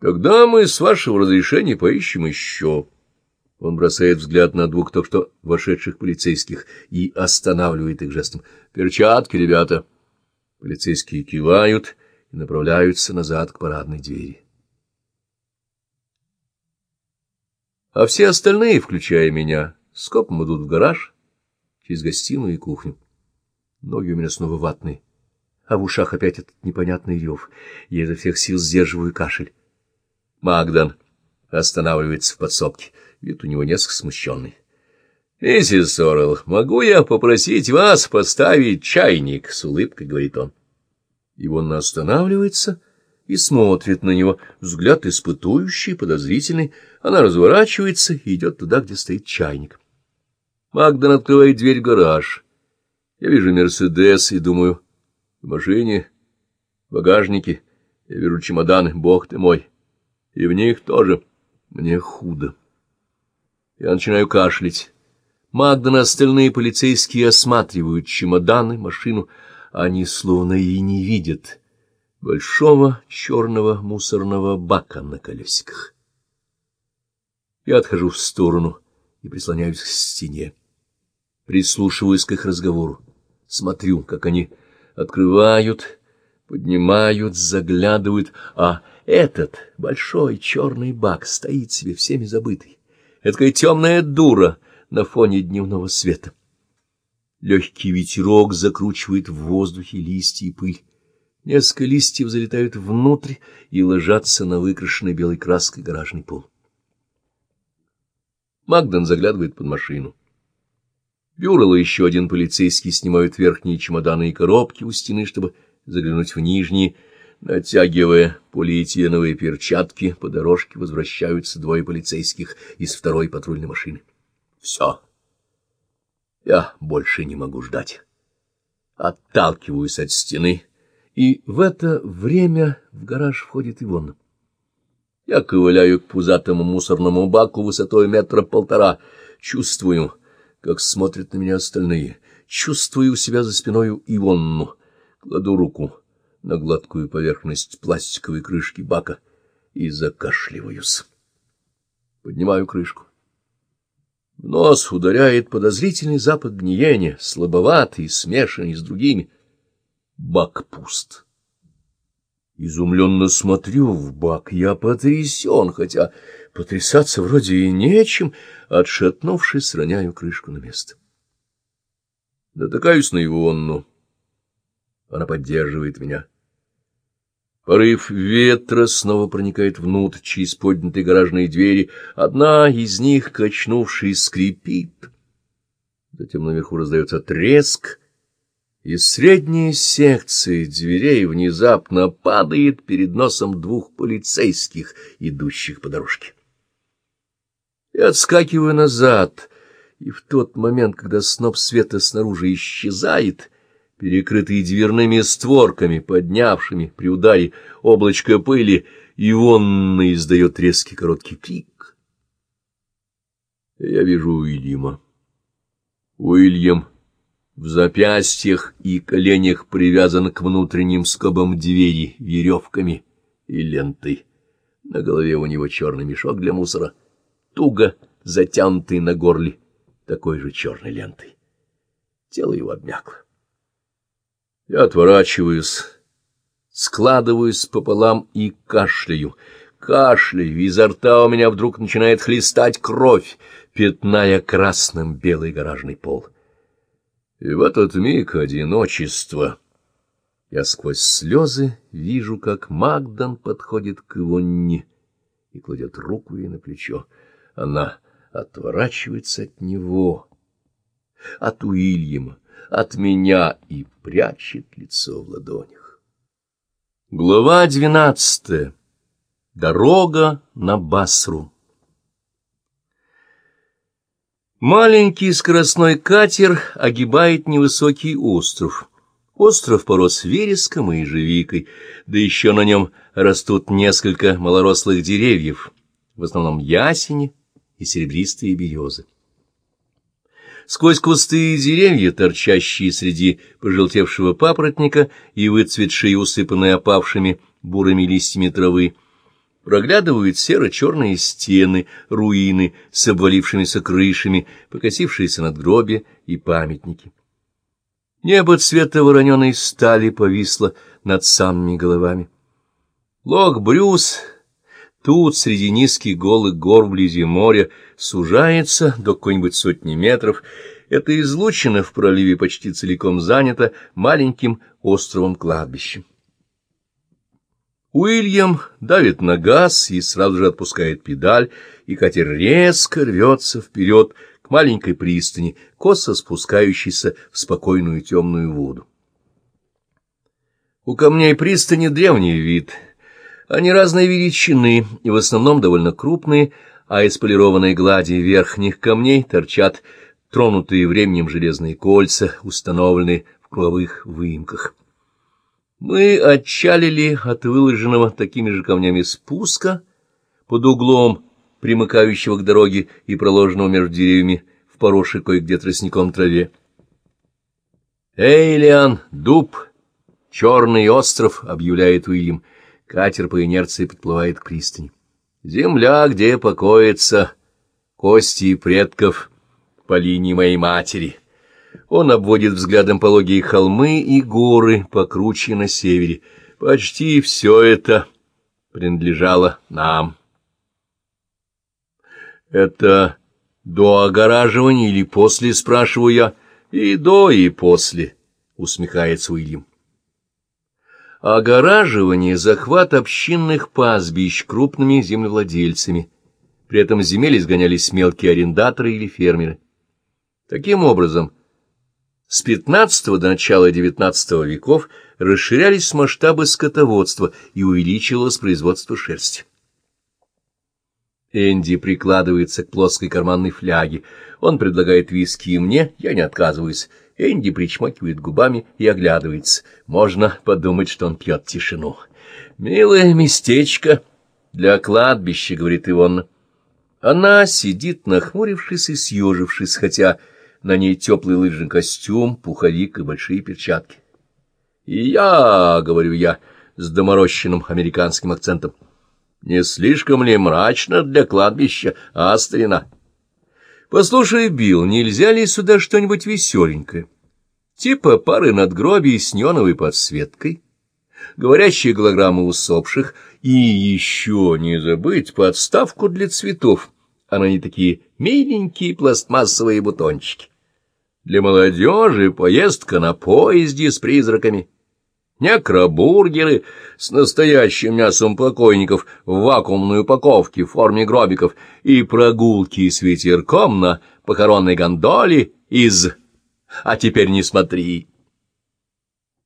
Тогда мы, с вашего разрешения, поищем еще. Он бросает взгляд на двух только что вошедших полицейских и останавливает их жестом. «Перчатки, ребята!» Полицейские кивают и направляются назад к парадной двери. А все остальные, включая меня, скопом идут в гараж, через гостиную и кухню. Ноги у меня снова ватные, а в ушах опять этот непонятный рев. Я изо всех сил сдерживаю кашель. Магдан останавливается в подсобке. Вид у него несколько смущенный. — Миссис Сорел, могу я попросить вас поставить чайник? — с улыбкой говорит он. Ивонна останавливается и смотрит на него. Взгляд испытующий, подозрительный. Она разворачивается и идет туда, где стоит чайник. Магдан открывает дверь в гараж. Я вижу Мерседес и думаю, в машине, в багажнике. Я беру чемоданы, бог ты мой. И в них тоже мне худо. Я начинаю кашлять. Магдан остальные полицейские осматривают чемоданы, машину. Они словно и не видят большого черного мусорного бака на колесиках. Я отхожу в сторону и прислоняюсь к стене. Прислушиваюсь к их разговору. Смотрю, как они открывают, поднимают, заглядывают, а этот большой черный бак стоит себе всеми забытый. Эдакая темная дура на фоне дневного света. Легкий ветерок закручивает в воздухе листья и пыль. Несколько листьев залетают внутрь и ложатся на выкрашенный белой краской гаражный пол. Магдан заглядывает под машину. Бюрл и еще один полицейский снимают верхние чемоданы и коробки у стены, чтобы заглянуть в нижние. Натягивая полиэтиленовые перчатки, по дорожке возвращаются двое полицейских из второй патрульной машины. Все. Я больше не могу ждать. Отталкиваюсь от стены, и в это время в гараж входит Ивонна. Я ковыляю к пузатому мусорному баку высотой метра полтора. Чувствую как смотрят на меня остальные. Чувствую у себя за спиною Ивонну. Кладу руку на гладкую поверхность пластиковой крышки бака и закашливаюсь. Поднимаю крышку. В нос ударяет подозрительный запах гниения, слабоватый, смешанный с другими. Бак пуст. Изумленно смотрю в бак. Я потрясен, хотя потрясаться вроде и нечем. Отшатнувшись, роняю крышку на место. Натыкаюсь на Ивонну. Она поддерживает меня. Порыв ветра снова проникает внутрь через поднятые гаражные двери. Одна из них, качнувшись, скрипит. Затем наверху раздается треск — из средней секции дверей внезапно падает перед носом двух полицейских, идущих по дорожке. Я отскакиваю назад, и в тот момент, когда сноп света снаружи исчезает, перекрытый дверными створками, поднявшими при ударе облачко пыли, Ионна издает резкий короткий крик. Я вижу Уильяма. Уильям в запястьях и коленях привязан к внутренним скобам двери веревками и лентой. На голове у него черный мешок для мусора, туго затянутый на горле такой же черной лентой. Тело его обмякло. Я отворачиваюсь, складываюсь пополам и кашляю. Кашляю, изо рта у меня вдруг начинает хлестать кровь, пятная красным белый гаражный пол. И в этот миг одиночества я сквозь слезы вижу, как Магдан подходит к Ивонне и кладет руку ей на плечо. Она отворачивается от него, от Уильяма, от меня и прячет лицо в ладонях. Глава двенадцатая. Дорога на Басру. Маленький скоростной катер огибает невысокий остров. Остров порос вереском и ежевикой, да еще на нем растут несколько малорослых деревьев, в основном ясени и серебристые березы. Сквозь кусты и деревья, торчащие среди пожелтевшего папоротника и выцветшие, усыпанные опавшими бурыми листьями травы, проглядывают серо-черные стены, руины с обвалившимися крышами, покосившиеся надгробия и памятники. Небо цвета вороненой стали повисло над самыми головами. Лог-Брюс тут, среди низких голых гор вблизи моря, сужается до какой-нибудь сотни метров. Это излучина в проливе почти целиком занята маленьким островом-кладбищем. Уильям давит на газ и сразу же отпускает педаль, и катер резко рвется вперед к маленькой пристани, косо спускающейся в спокойную темную воду. У камней пристани древний вид. Они разной величины и в основном довольно крупные, а из полированной глади верхних камней торчат тронутые временем железные кольца, установленные в круговых выемках. Мы отчалили от выложенного такими же камнями спуска под углом, примыкающего к дороге и проложенного между деревьями в поросшей кое-где тростником траве. «Эйлиан, дуб, черный остров», — объявляет Уильям. Катер по инерции подплывает к пристани. «Земля, где покоятся кости предков по линии моей матери». Он обводит взглядом пологие холмы и горы покруче на севере. Почти все это принадлежало нам. Это до огораживания или после, спрашиваю я? И до, и после, усмехается Уильям. Огораживание — захват общинных пастбищ крупными землевладельцами. При этом земель изгонялись мелкие арендаторы или фермеры. Таким образом, с XV до начала XIX веков расширялись масштабы скотоводства и увеличивалось производство шерсти. Энди прикладывается к плоской карманной фляге. Он предлагает виски и мне, я не отказываюсь. Энди причмокивает губами и оглядывается. Можно подумать, что он пьет тишину. «Милое местечко для кладбища», — говорит Ивонна. Она сидит, нахмурившись и съежившись, хотя на ней теплый лыжный костюм, пуховик и большие перчатки. «И я», — говорю я с доморощенным американским акцентом, — «не слишком ли мрачно для кладбища, а, старина?» «Послушай, Билл, нельзя ли сюда что-нибудь веселенькое? Типа пары надгробий с неоновой подсветкой?» говорящие голограммы усопших, и еще не забыть подставку для цветов. Она не такие миленькие пластмассовые бутончики. Для молодежи поездка на поезде с призраками. Некробургеры с настоящим мясом покойников в вакуумной упаковке в форме гробиков и прогулки с ветерком на похоронной гондоле из «А теперь не смотри».